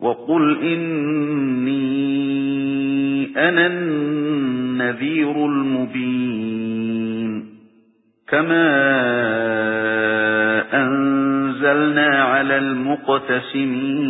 وقل إني أنا النذير المبين كما أنزلنا على المقتسمين